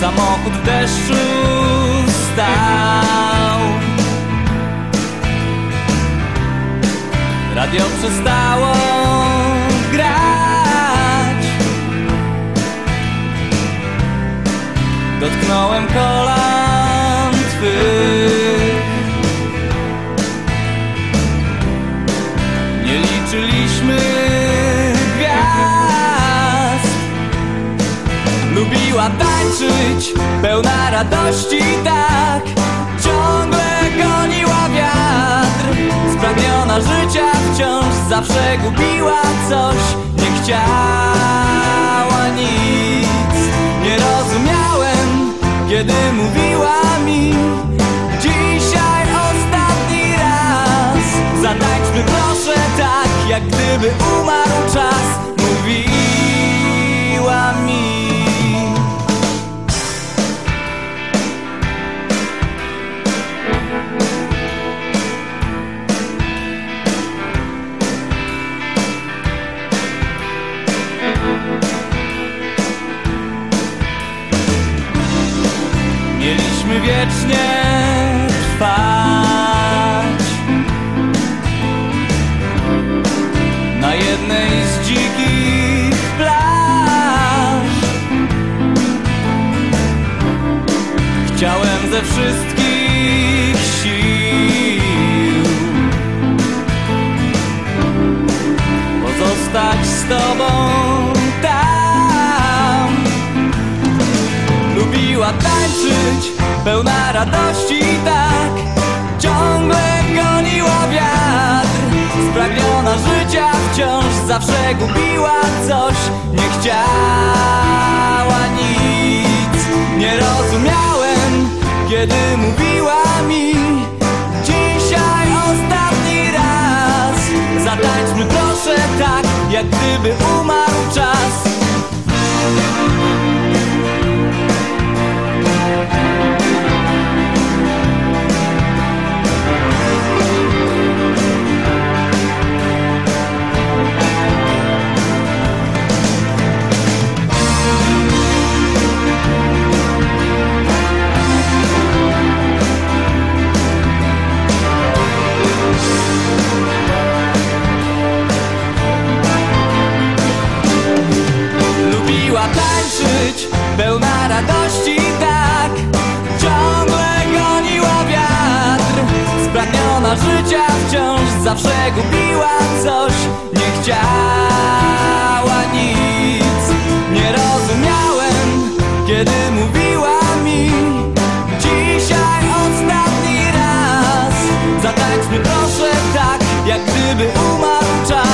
Samochód w deszczu stał. Radio przestało grać. Dotknąłem kolan Tańczyć, pełna radości tak. Ciągle goniła wiatr. Spragniona życia wciąż zawsze gubiła coś. Nie chciała nic. Nie rozumiałem, kiedy mówiła mi. Dzisiaj ostatni raz. Zatańczmy proszę tak, jak gdyby umarł czas. Mówiła Mieliśmy wiecznie trwać. Na jednej z dzikich plaż. Chciałem ze wszystkich sił pełna radości tak. Ciągle goniła wiatr. Spragniona życia wciąż zawsze gubiła coś. Nie chciała nic. Nie rozumiałem, kiedy mówiła mi. Dzisiaj ostatni raz. Zatańczmy proszę tak, jak gdyby umarł czas tańczyć. Pełna radości tak. Ciągle goniła wiatr. Spragniona życia wciąż Zawsze gubiła coś. Nie chciała nic. Nie rozumiałem Kiedy mówiła mi. Dzisiaj ostatni raz. Zatańczmy proszę tak Jak gdyby umarł czas.